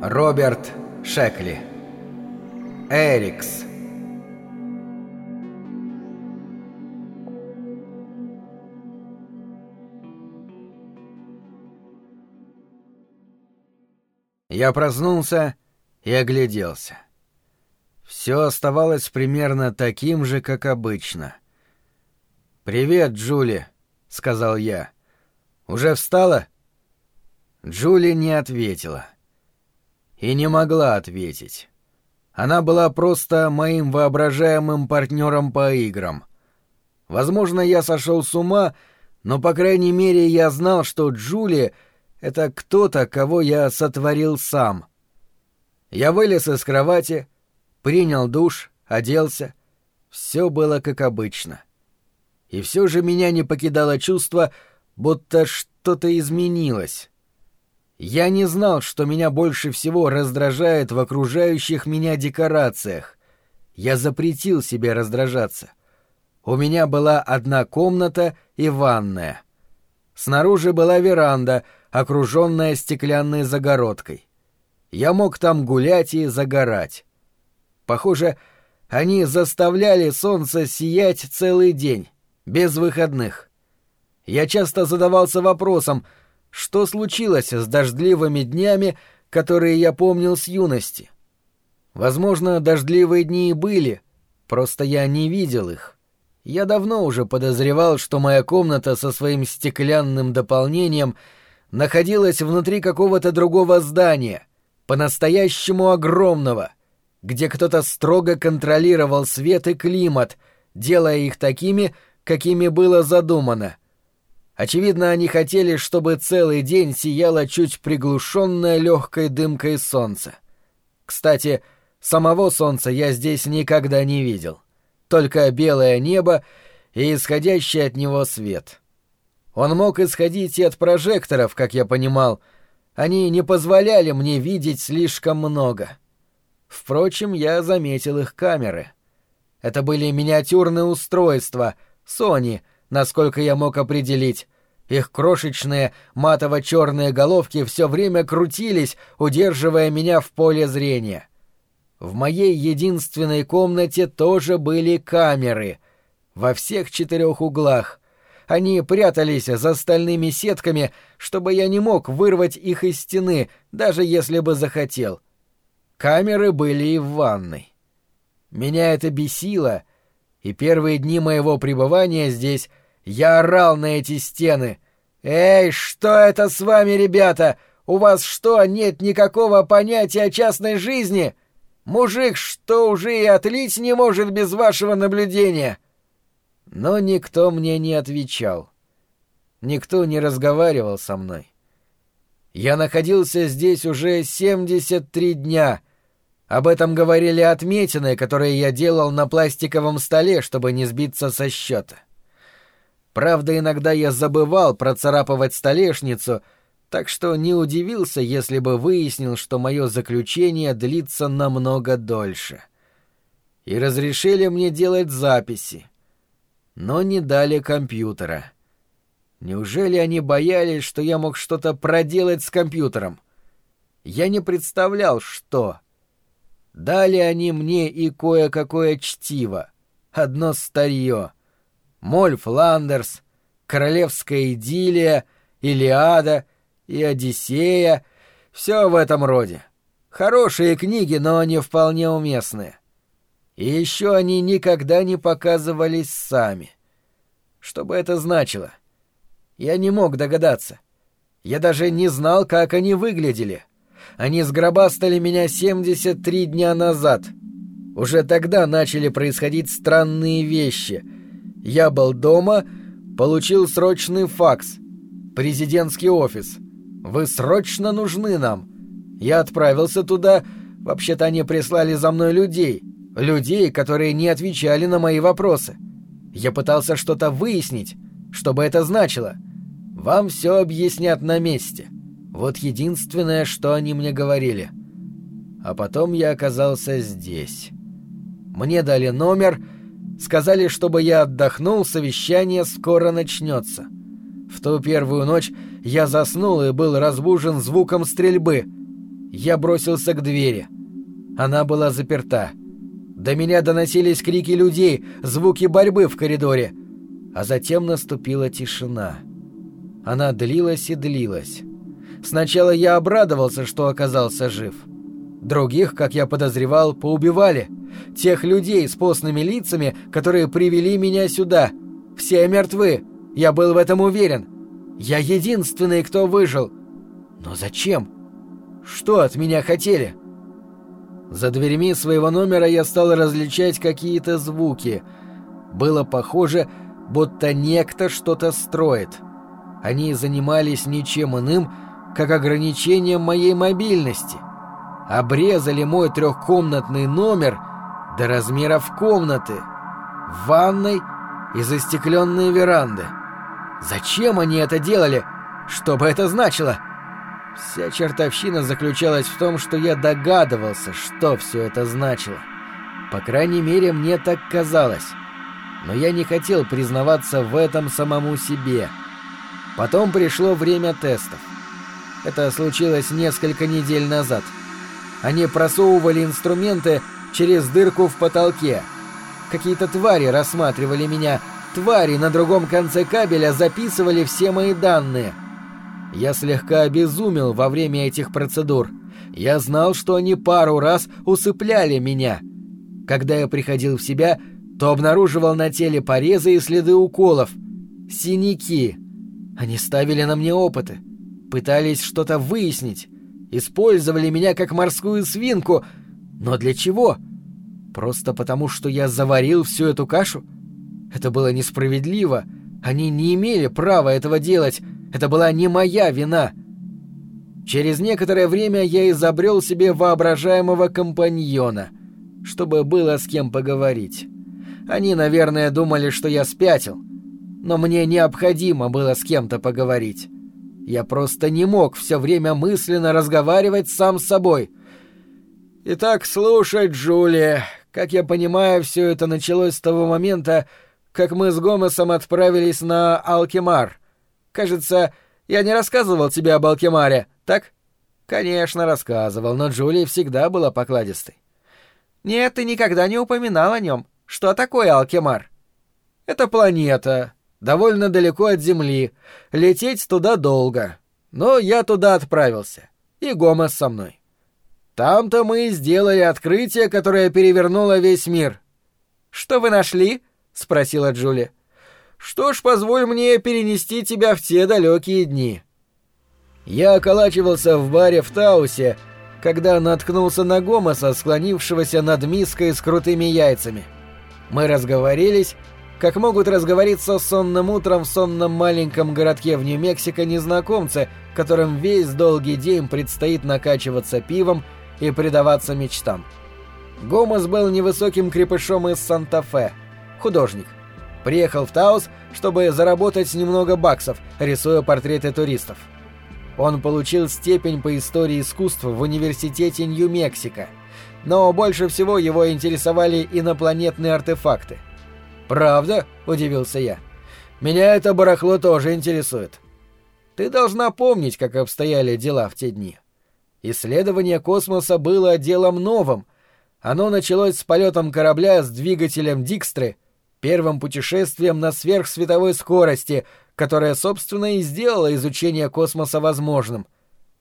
Роберт Шекли. Эрикс. Я проснулся и огляделся. Все оставалось примерно таким же, как обычно. «Привет, Джули», — сказал я. «Уже встала?» Джули не ответила. И не могла ответить. Она была просто моим воображаемым партнером по играм. Возможно, я сошел с ума, но, по крайней мере, я знал, что Джули — это кто-то, кого я сотворил сам. Я вылез из кровати, принял душ, оделся. Все было как обычно. И все же меня не покидало чувство, будто что-то изменилось. Я не знал, что меня больше всего раздражает в окружающих меня декорациях. Я запретил себе раздражаться. У меня была одна комната и ванная. Снаружи была веранда, окруженная стеклянной загородкой. Я мог там гулять и загорать. Похоже, они заставляли солнце сиять целый день, без выходных. Я часто задавался вопросом — что случилось с дождливыми днями, которые я помнил с юности? Возможно, дождливые дни и были, просто я не видел их. Я давно уже подозревал, что моя комната со своим стеклянным дополнением находилась внутри какого-то другого здания, по-настоящему огромного, где кто-то строго контролировал свет и климат, делая их такими, какими было задумано — Очевидно, они хотели, чтобы целый день сияло чуть приглушенное легкой дымкой солнце. Кстати, самого солнца я здесь никогда не видел. Только белое небо и исходящий от него свет. Он мог исходить и от прожекторов, как я понимал. Они не позволяли мне видеть слишком много. Впрочем, я заметил их камеры. Это были миниатюрные устройства, Sony — насколько я мог определить. Их крошечные матово-черные головки все время крутились, удерживая меня в поле зрения. В моей единственной комнате тоже были камеры. Во всех четырех углах. Они прятались за стальными сетками, чтобы я не мог вырвать их из стены, даже если бы захотел. Камеры были и в ванной. Меня это бесило, и первые дни моего пребывания здесь я орал на эти стены. «Эй, что это с вами, ребята? У вас что, нет никакого понятия о частной жизни? Мужик что уже и отлить не может без вашего наблюдения?» Но никто мне не отвечал. Никто не разговаривал со мной. Я находился здесь уже 73 дня. Об этом говорили отметины, которые я делал на пластиковом столе, чтобы не сбиться со счета. Правда, иногда я забывал процарапывать столешницу, так что не удивился, если бы выяснил, что мое заключение длится намного дольше. И разрешили мне делать записи. Но не дали компьютера. Неужели они боялись, что я мог что-то проделать с компьютером? Я не представлял, что. Дали они мне и кое-какое чтиво. Одно старье — Моль Фландерс, Королевская идиллия, Илиада и Одиссея — все в этом роде. Хорошие книги, но не вполне уместные. И еще они никогда не показывались сами. Что бы это значило? Я не мог догадаться. Я даже не знал, как они выглядели. Они сгробастали меня 73 дня назад. Уже тогда начали происходить странные вещи — я был дома, получил срочный факс. Президентский офис. Вы срочно нужны нам. Я отправился туда, вообще-то они прислали за мной людей. Людей, которые не отвечали на мои вопросы. Я пытался что-то выяснить, что бы это значило. Вам все объяснят на месте. Вот единственное, что они мне говорили. А потом я оказался здесь. Мне дали номер — Сказали, чтобы я отдохнул, совещание скоро начнется. В ту первую ночь я заснул и был разбужен звуком стрельбы. Я бросился к двери. Она была заперта. До меня доносились крики людей, звуки борьбы в коридоре. А затем наступила тишина. Она длилась и длилась. Сначала я обрадовался, что оказался жив. Других, как я подозревал, поубивали. Тех людей с постными лицами, которые привели меня сюда. Все мертвы. Я был в этом уверен. Я единственный, кто выжил. Но зачем? Что от меня хотели? За дверьми своего номера я стал различать какие-то звуки. Было похоже, будто некто что-то строит. Они занимались ничем иным, как ограничением моей мобильности. Обрезали мой трехкомнатный номер до размеров комнаты, ванной и застекленной веранды. Зачем они это делали? Что бы это значило? Вся чертовщина заключалась в том, что я догадывался, что все это значило. По крайней мере, мне так казалось. Но я не хотел признаваться в этом самому себе. Потом пришло время тестов. Это случилось несколько недель назад. Они просовывали инструменты через дырку в потолке. Какие-то твари рассматривали меня. Твари на другом конце кабеля записывали все мои данные. Я слегка обезумел во время этих процедур. Я знал, что они пару раз усыпляли меня. Когда я приходил в себя, то обнаруживал на теле порезы и следы уколов. Синяки. Они ставили на мне опыты. Пытались что-то выяснить. Использовали меня как морскую свинку. Но для чего? Просто потому, что я заварил всю эту кашу? Это было несправедливо. Они не имели права этого делать. Это была не моя вина. Через некоторое время я изобрел себе воображаемого компаньона, чтобы было с кем поговорить. Они, наверное, думали, что я спятил. Но мне необходимо было с кем-то поговорить. Я просто не мог все время мысленно разговаривать сам с собой. Итак, слушай, Джулия, как я понимаю, все это началось с того момента, как мы с Гомесом отправились на Алкемар. Кажется, я не рассказывал тебе об Алкемаре, так? Конечно, рассказывал, но Джулия всегда была покладистой. Нет, ты никогда не упоминал о нем. Что такое Алкемар? Это планета, довольно далеко от Земли. Лететь туда долго. Но я туда отправился. И Гомес со мной. Там-то мы и сделали открытие, которое перевернуло весь мир. Что вы нашли? спросила Джули. Что ж, позволь мне перенести тебя в те далекие дни. Я околачивался в баре в Таусе, когда наткнулся на Гомеса, склонившегося над миской с крутыми яйцами. Мы разговорились, как могут разговориться сонным утром в сонном маленьком городке в Нью-Мексико незнакомцы, которым весь долгий день предстоит накачиваться пивом и предаваться мечтам. Гомес был невысоким крепышом из Санта-Фе, художник. Приехал в Таус, чтобы заработать немного баксов, рисуя портреты туристов. Он получил степень по истории искусства в университете Нью-Мексико, но больше всего его интересовали инопланетные артефакты. «Правда?» – удивился я. «Меня это барахло тоже интересует». Ты должна помнить, как обстояли дела в те дни. Исследование космоса было делом новым. Оно началось с полетом корабля с двигателем Дикстры, первым путешествием на сверхсветовой скорости, которое, собственно, и сделало изучение космоса возможным.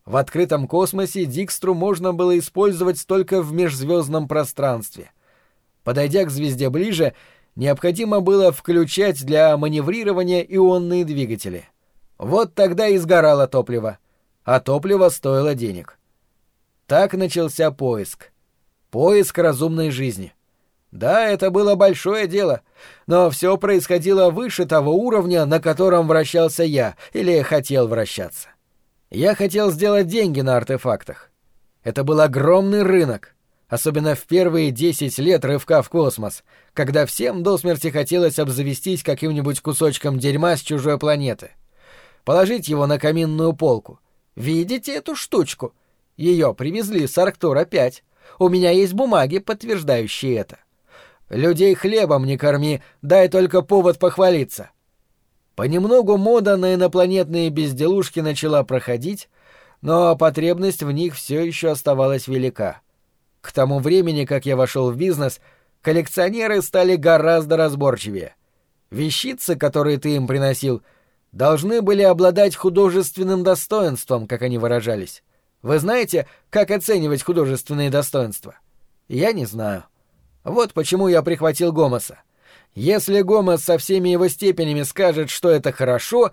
В открытом космосе Дикстру можно было использовать только в межзвездном пространстве. Подойдя к звезде ближе, необходимо было включать для маневрирования ионные двигатели. Вот тогда и сгорало топливо, а топливо стоило денег. Так начался поиск. Поиск разумной жизни. Да, это было большое дело, но все происходило выше того уровня, на котором вращался я, или хотел вращаться. Я хотел сделать деньги на артефактах. Это был огромный рынок, особенно в первые десять лет рывка в космос, когда всем до смерти хотелось обзавестись каким-нибудь кусочком дерьма с чужой планеты. Положить его на каминную полку. Видите эту штучку? Ее привезли с Арктура-5. У меня есть бумаги, подтверждающие это. Людей хлебом не корми, дай только повод похвалиться. Понемногу мода на инопланетные безделушки начала проходить, но потребность в них все еще оставалась велика. К тому времени, как я вошел в бизнес, коллекционеры стали гораздо разборчивее. Вещицы, которые ты им приносил, должны были обладать художественным достоинством, как они выражались. Вы знаете, как оценивать художественные достоинства? Я не знаю. Вот почему я прихватил Гомоса. Если Гомос со всеми его степенями скажет, что это хорошо,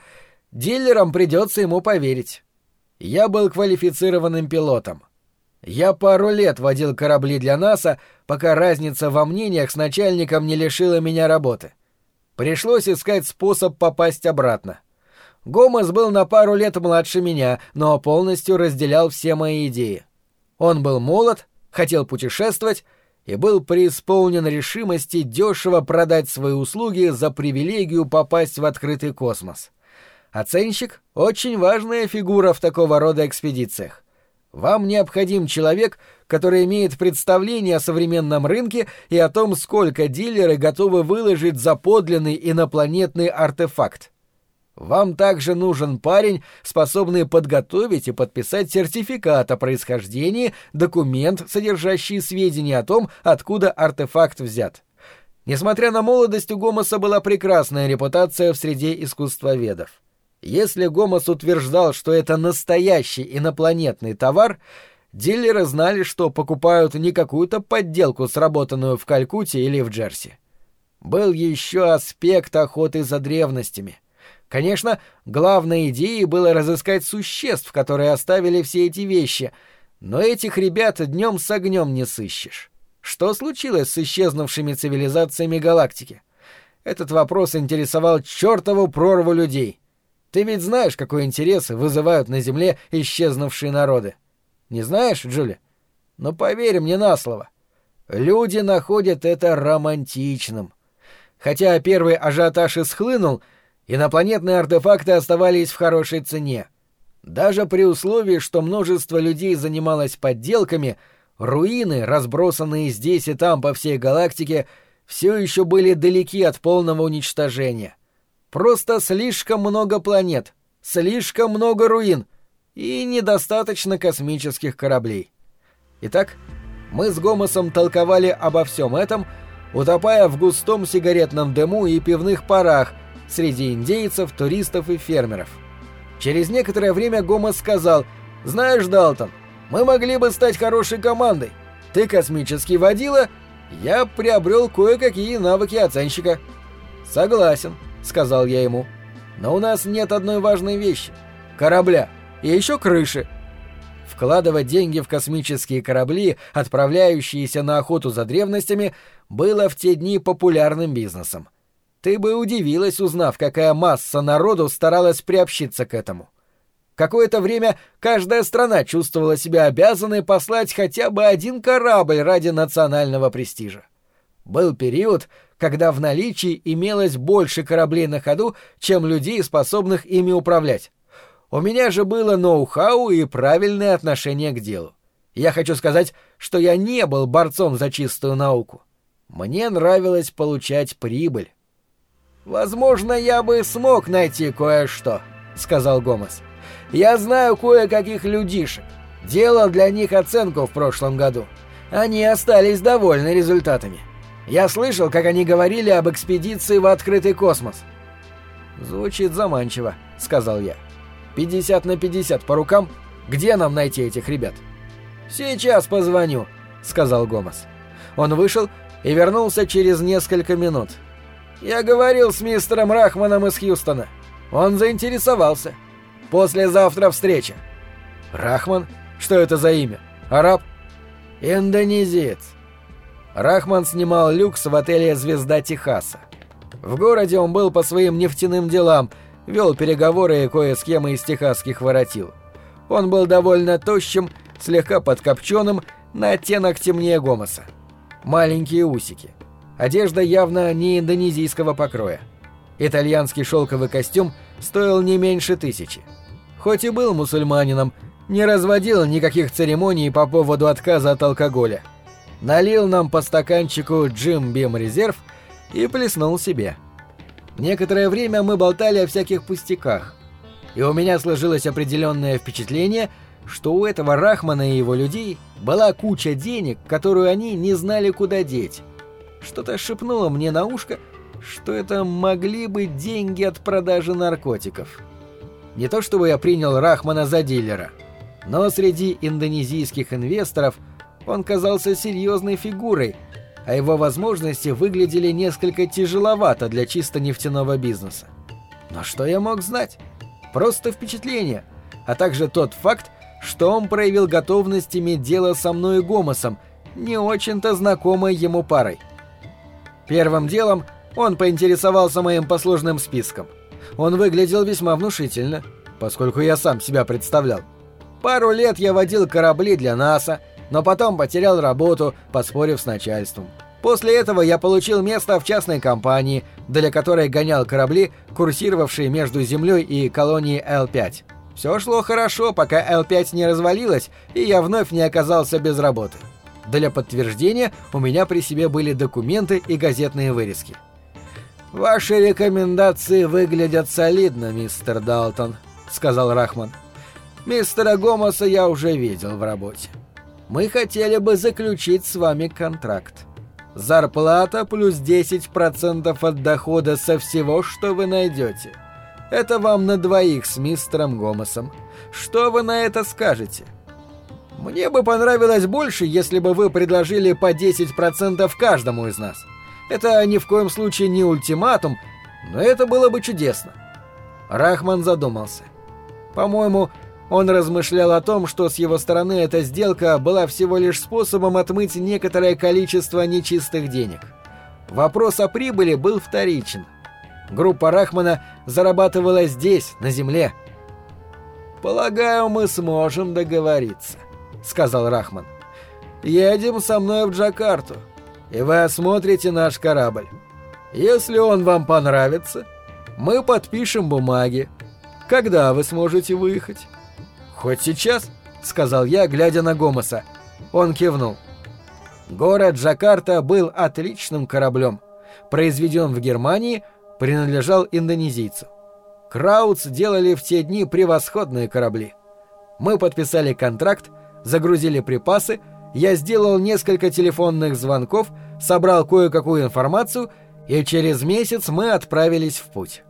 дилерам придется ему поверить. Я был квалифицированным пилотом. Я пару лет водил корабли для НАСА, пока разница во мнениях с начальником не лишила меня работы. Пришлось искать способ попасть обратно. Гомес был на пару лет младше меня, но полностью разделял все мои идеи. Он был молод, хотел путешествовать и был преисполнен решимости дешево продать свои услуги за привилегию попасть в открытый космос. Оценщик — очень важная фигура в такого рода экспедициях. Вам необходим человек, который имеет представление о современном рынке и о том, сколько дилеры готовы выложить за подлинный инопланетный артефакт. Вам также нужен парень, способный подготовить и подписать сертификат о происхождении, документ, содержащий сведения о том, откуда артефакт взят. Несмотря на молодость, у Гомоса была прекрасная репутация в среде искусствоведов. Если Гомос утверждал, что это настоящий инопланетный товар, дилеры знали, что покупают не какую-то подделку, сработанную в Калькутте или в Джерси. Был еще аспект охоты за древностями — Конечно, главной идеей было разыскать существ, которые оставили все эти вещи, но этих ребят днем с огнем не сыщешь. Что случилось с исчезнувшими цивилизациями галактики? Этот вопрос интересовал чертову прорву людей. Ты ведь знаешь, какой интерес вызывают на Земле исчезнувшие народы. Не знаешь, Джули? Но поверь мне на слово. Люди находят это романтичным. Хотя первый ажиотаж и схлынул — инопланетные артефакты оставались в хорошей цене. Даже при условии, что множество людей занималось подделками, руины, разбросанные здесь и там по всей галактике, все еще были далеки от полного уничтожения. Просто слишком много планет, слишком много руин и недостаточно космических кораблей. Итак, мы с Гомосом толковали обо всем этом, утопая в густом сигаретном дыму и пивных парах — среди индейцев, туристов и фермеров. Через некоторое время Гомес сказал «Знаешь, Далтон, мы могли бы стать хорошей командой. Ты космический водила, я приобрел кое-какие навыки оценщика». «Согласен», — сказал я ему. «Но у нас нет одной важной вещи — корабля и еще крыши». Вкладывать деньги в космические корабли, отправляющиеся на охоту за древностями, было в те дни популярным бизнесом. Ты бы удивилась, узнав, какая масса народу старалась приобщиться к этому. Какое-то время каждая страна чувствовала себя обязанной послать хотя бы один корабль ради национального престижа. Был период, когда в наличии имелось больше кораблей на ходу, чем людей, способных ими управлять. У меня же было ноу-хау и правильное отношение к делу. Я хочу сказать, что я не был борцом за чистую науку. Мне нравилось получать прибыль. «Возможно, я бы смог найти кое-что», — сказал Гомес. «Я знаю кое-каких людишек. Делал для них оценку в прошлом году. Они остались довольны результатами. Я слышал, как они говорили об экспедиции в открытый космос». «Звучит заманчиво», — сказал я. «50 на 50 по рукам? Где нам найти этих ребят?» «Сейчас позвоню», — сказал Гомес. Он вышел и вернулся через несколько минут. Я говорил с мистером Рахманом из Хьюстона. Он заинтересовался. Послезавтра встреча. Рахман? Что это за имя? Араб? Индонезиец. Рахман снимал люкс в отеле «Звезда Техаса». В городе он был по своим нефтяным делам, вел переговоры кое с кем из техасских воротил. Он был довольно тощим, слегка подкопченным, на оттенок темнее Гомоса. Маленькие усики. Одежда явно не индонезийского покроя. Итальянский шелковый костюм стоил не меньше тысячи. Хоть и был мусульманином, не разводил никаких церемоний по поводу отказа от алкоголя. Налил нам по стаканчику Джим Бим Резерв и плеснул себе. Некоторое время мы болтали о всяких пустяках. И у меня сложилось определенное впечатление, что у этого Рахмана и его людей была куча денег, которую они не знали куда деть. Что-то шепнуло мне на ушко, что это могли быть деньги от продажи наркотиков. Не то чтобы я принял Рахмана за дилера, но среди индонезийских инвесторов он казался серьезной фигурой, а его возможности выглядели несколько тяжеловато для чисто нефтяного бизнеса. Но что я мог знать? Просто впечатление, а также тот факт, что он проявил готовность иметь дело со мной и Гомосом, не очень-то знакомой ему парой. Первым делом он поинтересовался моим послужным списком. Он выглядел весьма внушительно, поскольку я сам себя представлял. Пару лет я водил корабли для НАСА, но потом потерял работу, поспорив с начальством. После этого я получил место в частной компании, для которой гонял корабли, курсировавшие между Землей и колонией Л-5. Все шло хорошо, пока Л-5 не развалилась, и я вновь не оказался без работы. Для подтверждения у меня при себе были документы и газетные вырезки. «Ваши рекомендации выглядят солидно, мистер Далтон», — сказал Рахман. «Мистера Гомоса я уже видел в работе. Мы хотели бы заключить с вами контракт. Зарплата плюс 10% от дохода со всего, что вы найдете. Это вам на двоих с мистером Гомосом. Что вы на это скажете? Мне бы понравилось больше, если бы вы предложили по 10% каждому из нас. Это ни в коем случае не ультиматум, но это было бы чудесно. Рахман задумался. По-моему, он размышлял о том, что с его стороны эта сделка была всего лишь способом отмыть некоторое количество нечистых денег. Вопрос о прибыли был вторичен. Группа Рахмана зарабатывала здесь, на земле. «Полагаю, мы сможем договориться», — сказал Рахман. «Едем со мной в Джакарту, и вы осмотрите наш корабль. Если он вам понравится, мы подпишем бумаги. Когда вы сможете выехать?» «Хоть сейчас», — сказал я, глядя на Гомоса. Он кивнул. Город Джакарта был отличным кораблем. Произведен в Германии — принадлежал индонезийцу. Краудс делали в те дни превосходные корабли. Мы подписали контракт, загрузили припасы, я сделал несколько телефонных звонков, собрал кое-какую информацию, и через месяц мы отправились в путь.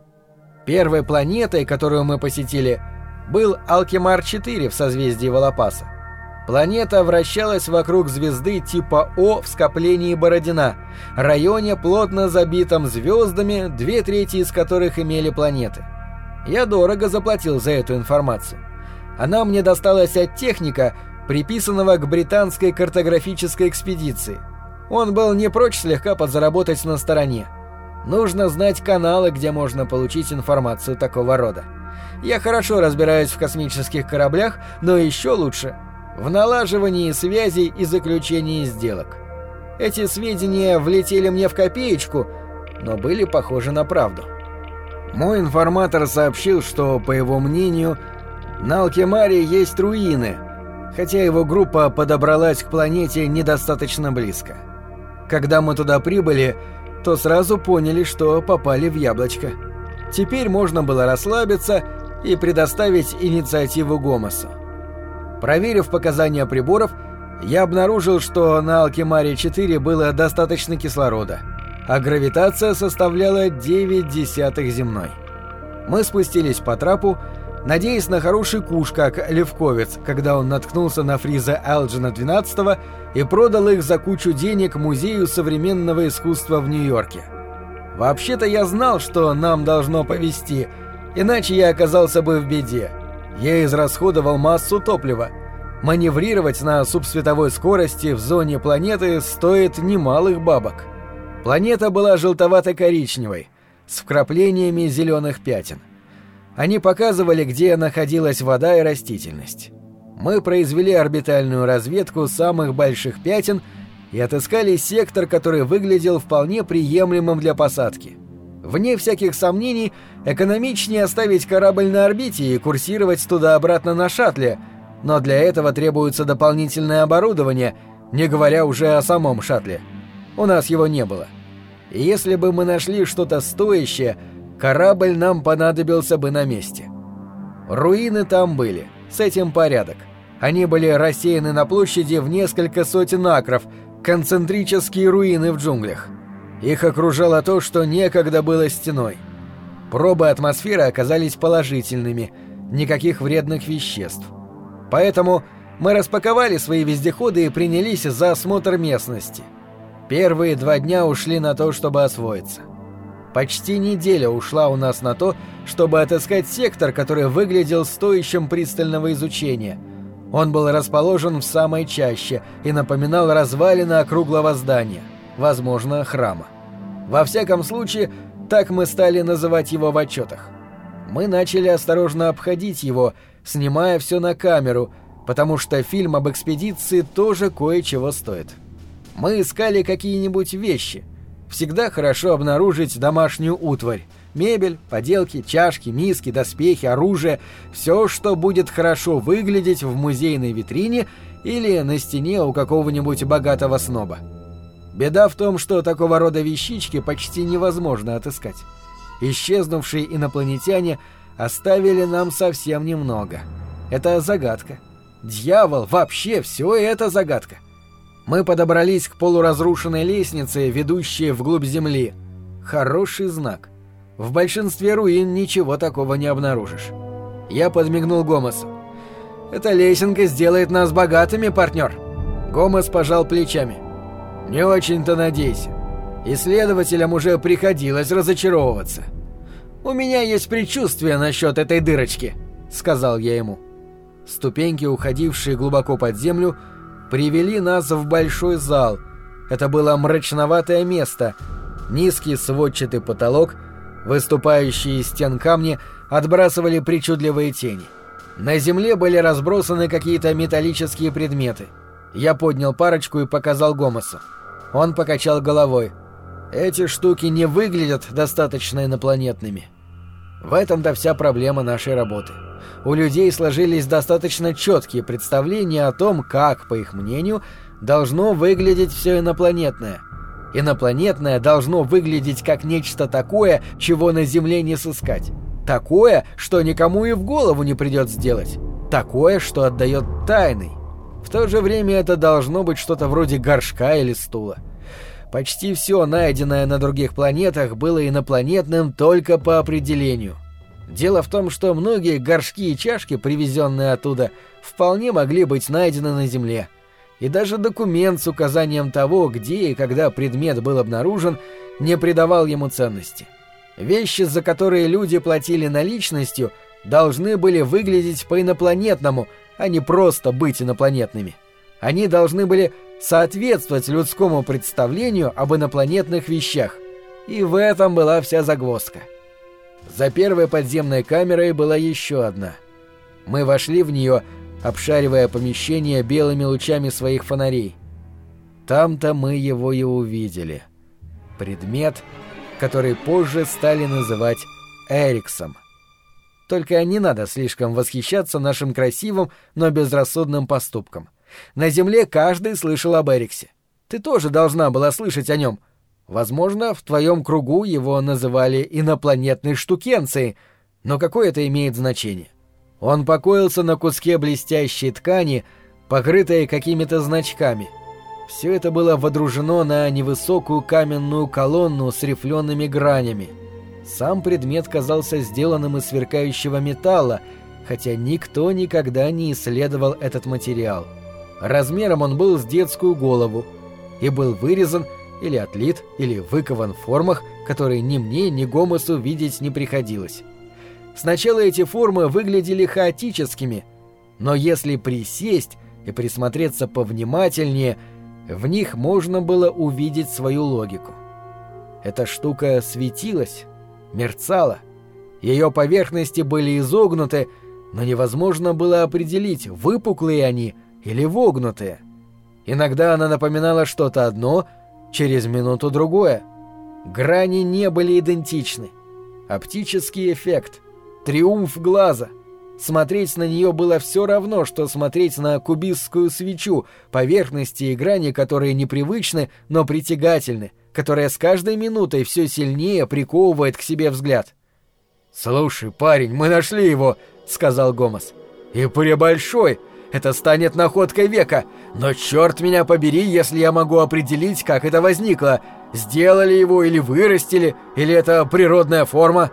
Первой планетой, которую мы посетили, был Алкемар-4 в созвездии Волопаса. Планета вращалась вокруг звезды типа О в скоплении Бородина, районе, плотно забитом звездами, две трети из которых имели планеты. Я дорого заплатил за эту информацию. Она мне досталась от техника, приписанного к британской картографической экспедиции. Он был не прочь слегка подзаработать на стороне. Нужно знать каналы, где можно получить информацию такого рода. Я хорошо разбираюсь в космических кораблях, но еще лучше в налаживании связей и заключении сделок. Эти сведения влетели мне в копеечку, но были похожи на правду. Мой информатор сообщил, что, по его мнению, на Алкемаре есть руины, хотя его группа подобралась к планете недостаточно близко. Когда мы туда прибыли, то сразу поняли, что попали в яблочко. Теперь можно было расслабиться и предоставить инициативу Гомосу. Проверив показания приборов, я обнаружил, что на Алкемаре-4 было достаточно кислорода, а гравитация составляла 9 десятых земной. Мы спустились по трапу, надеясь на хороший куш, как Левковец, когда он наткнулся на фриза Элджина 12 и продал их за кучу денег Музею современного искусства в Нью-Йорке. Вообще-то я знал, что нам должно повезти, иначе я оказался бы в беде — я израсходовал массу топлива. Маневрировать на субсветовой скорости в зоне планеты стоит немалых бабок. Планета была желтовато-коричневой, с вкраплениями зеленых пятен. Они показывали, где находилась вода и растительность. Мы произвели орбитальную разведку самых больших пятен и отыскали сектор, который выглядел вполне приемлемым для посадки. Вне всяких сомнений, экономичнее оставить корабль на орбите и курсировать туда-обратно на шаттле, но для этого требуется дополнительное оборудование, не говоря уже о самом шаттле. У нас его не было. И если бы мы нашли что-то стоящее, корабль нам понадобился бы на месте. Руины там были, с этим порядок. Они были рассеяны на площади в несколько сотен акров, концентрические руины в джунглях. Их окружало то, что некогда было стеной. Пробы атмосферы оказались положительными, никаких вредных веществ. Поэтому мы распаковали свои вездеходы и принялись за осмотр местности. Первые два дня ушли на то, чтобы освоиться. Почти неделя ушла у нас на то, чтобы отыскать сектор, который выглядел стоящим пристального изучения. Он был расположен в самой чаще и напоминал развалины округлого здания, возможно, храма. Во всяком случае, так мы стали называть его в отчетах. Мы начали осторожно обходить его, снимая все на камеру, потому что фильм об экспедиции тоже кое-чего стоит. Мы искали какие-нибудь вещи — Всегда хорошо обнаружить домашнюю утварь. Мебель, поделки, чашки, миски, доспехи, оружие – все, что будет хорошо выглядеть в музейной витрине или на стене у какого-нибудь богатого сноба. Беда в том, что такого рода вещички почти невозможно отыскать. Исчезнувшие инопланетяне оставили нам совсем немного. Это загадка. Дьявол, вообще все это загадка. Мы подобрались к полуразрушенной лестнице, ведущей вглубь земли. Хороший знак. В большинстве руин ничего такого не обнаружишь. Я подмигнул Гомосу. «Эта лесенка сделает нас богатыми, партнер!» Гомос пожал плечами. «Не очень-то надейся. Исследователям уже приходилось разочаровываться. У меня есть предчувствие насчет этой дырочки», — сказал я ему. Ступеньки, уходившие глубоко под землю, — привели нас в большой зал. Это было мрачноватое место. Низкий сводчатый потолок, выступающие из стен камни, отбрасывали причудливые тени. На земле были разбросаны какие-то металлические предметы. Я поднял парочку и показал Гомосу. Он покачал головой. Эти штуки не выглядят достаточно инопланетными. В этом-то вся проблема нашей работы у людей сложились достаточно четкие представления о том, как, по их мнению, должно выглядеть все инопланетное. Инопланетное должно выглядеть как нечто такое, чего на Земле не сыскать. Такое, что никому и в голову не придет сделать. Такое, что отдает тайной. В то же время это должно быть что-то вроде горшка или стула. Почти все, найденное на других планетах, было инопланетным только по определению. Дело в том, что многие горшки и чашки, привезенные оттуда, вполне могли быть найдены на Земле. И даже документ с указанием того, где и когда предмет был обнаружен, не придавал ему ценности. Вещи, за которые люди платили наличностью, должны были выглядеть по-инопланетному, а не просто быть инопланетными. Они должны были соответствовать людскому представлению об инопланетных вещах. И в этом была вся загвоздка. — за первой подземной камерой была еще одна. Мы вошли в нее, обшаривая помещение белыми лучами своих фонарей. Там-то мы его и увидели. Предмет, который позже стали называть Эриксом. Только не надо слишком восхищаться нашим красивым, но безрассудным поступком. На Земле каждый слышал об Эриксе. Ты тоже должна была слышать о нем — Возможно, в твоем кругу его называли инопланетной штукенцией, но какое это имеет значение? Он покоился на куске блестящей ткани, покрытой какими-то значками. Все это было водружено на невысокую каменную колонну с рифлеными гранями. Сам предмет казался сделанным из сверкающего металла, хотя никто никогда не исследовал этот материал. Размером он был с детскую голову и был вырезан или отлит, или выкован в формах, которые ни мне, ни Гомосу видеть не приходилось. Сначала эти формы выглядели хаотическими, но если присесть и присмотреться повнимательнее, в них можно было увидеть свою логику. Эта штука светилась, мерцала. Ее поверхности были изогнуты, но невозможно было определить, выпуклые они или вогнутые. Иногда она напоминала что-то одно — через минуту другое. Грани не были идентичны. Оптический эффект, триумф глаза. Смотреть на нее было все равно, что смотреть на кубистскую свечу, поверхности и грани, которые непривычны, но притягательны, которая с каждой минутой все сильнее приковывает к себе взгляд. «Слушай, парень, мы нашли его!» — сказал Гомос. «И пребольшой! Это станет находкой века. Но черт меня побери, если я могу определить, как это возникло. Сделали его или вырастили, или это природная форма.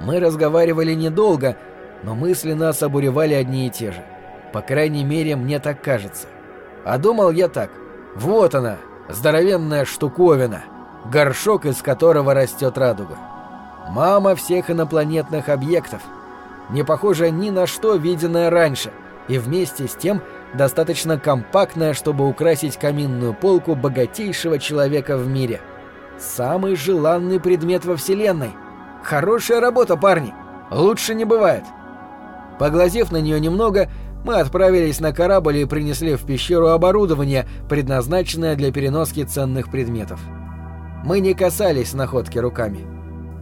Мы разговаривали недолго, но мысли нас обуревали одни и те же. По крайней мере, мне так кажется. А думал я так. Вот она, здоровенная штуковина, горшок, из которого растет радуга. Мама всех инопланетных объектов. Не похожа ни на что виденное раньше, и вместе с тем достаточно компактная, чтобы украсить каминную полку богатейшего человека в мире. Самый желанный предмет во Вселенной. Хорошая работа, парни. Лучше не бывает. Поглазев на нее немного, мы отправились на корабль и принесли в пещеру оборудование, предназначенное для переноски ценных предметов. Мы не касались находки руками.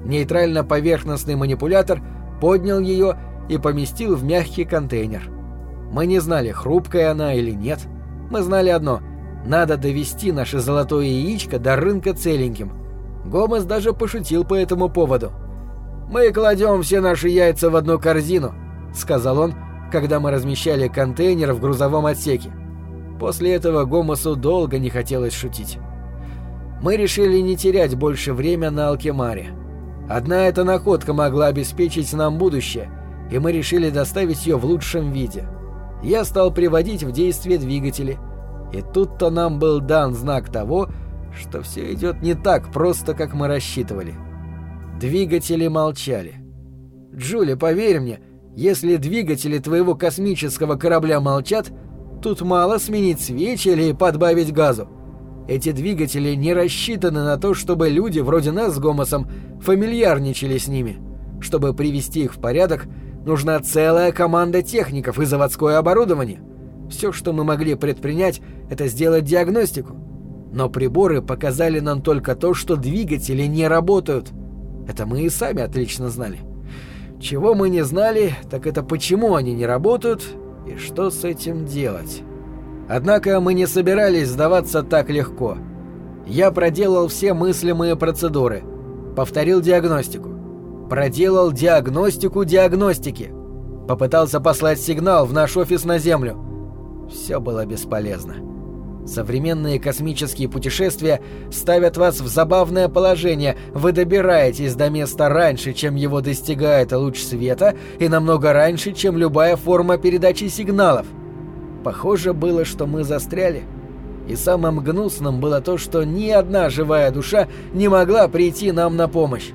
Нейтрально-поверхностный манипулятор поднял ее и поместил в мягкий контейнер. Мы не знали, хрупкая она или нет. Мы знали одно — надо довести наше золотое яичко до рынка целеньким. Гомес даже пошутил по этому поводу. «Мы кладем все наши яйца в одну корзину», — сказал он, когда мы размещали контейнер в грузовом отсеке. После этого Гомосу долго не хотелось шутить. Мы решили не терять больше время на Алкемаре. Одна эта находка могла обеспечить нам будущее, и мы решили доставить ее в лучшем виде. Я стал приводить в действие двигатели, и тут-то нам был дан знак того, что все идет не так просто, как мы рассчитывали. Двигатели молчали. «Джули, поверь мне, — если двигатели твоего космического корабля молчат, тут мало сменить свечи или подбавить газу. Эти двигатели не рассчитаны на то, чтобы люди вроде нас с Гомосом фамильярничали с ними. Чтобы привести их в порядок, нужна целая команда техников и заводское оборудование. Все, что мы могли предпринять, это сделать диагностику. Но приборы показали нам только то, что двигатели не работают. Это мы и сами отлично знали. Чего мы не знали, так это почему они не работают и что с этим делать. Однако мы не собирались сдаваться так легко. Я проделал все мыслимые процедуры, повторил диагностику, проделал диагностику диагностики, попытался послать сигнал в наш офис на Землю. Все было бесполезно. Современные космические путешествия ставят вас в забавное положение. Вы добираетесь до места раньше, чем его достигает луч света, и намного раньше, чем любая форма передачи сигналов. Похоже было, что мы застряли. И самым гнусным было то, что ни одна живая душа не могла прийти нам на помощь.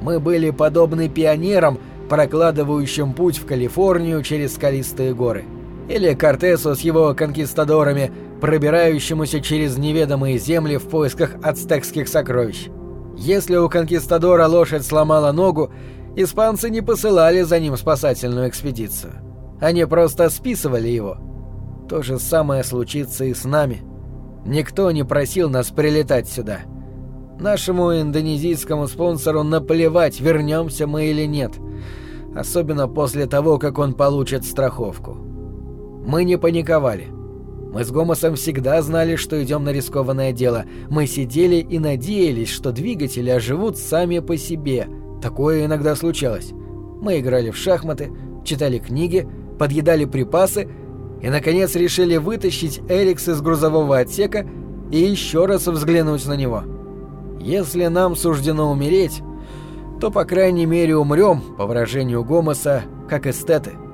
Мы были подобны пионерам, прокладывающим путь в Калифорнию через скалистые горы. Или Кортесу с его конкистадорами – пробирающемуся через неведомые земли в поисках ацтекских сокровищ. Если у конкистадора лошадь сломала ногу, испанцы не посылали за ним спасательную экспедицию. Они просто списывали его. То же самое случится и с нами. Никто не просил нас прилетать сюда. Нашему индонезийскому спонсору наплевать, вернемся мы или нет. Особенно после того, как он получит страховку. Мы не паниковали. Мы с Гомосом всегда знали, что идем на рискованное дело. Мы сидели и надеялись, что двигатели оживут сами по себе. Такое иногда случалось. Мы играли в шахматы, читали книги, подъедали припасы и, наконец, решили вытащить Эрикс из грузового отсека и еще раз взглянуть на него. Если нам суждено умереть, то, по крайней мере, умрем, по выражению Гомоса, как эстеты –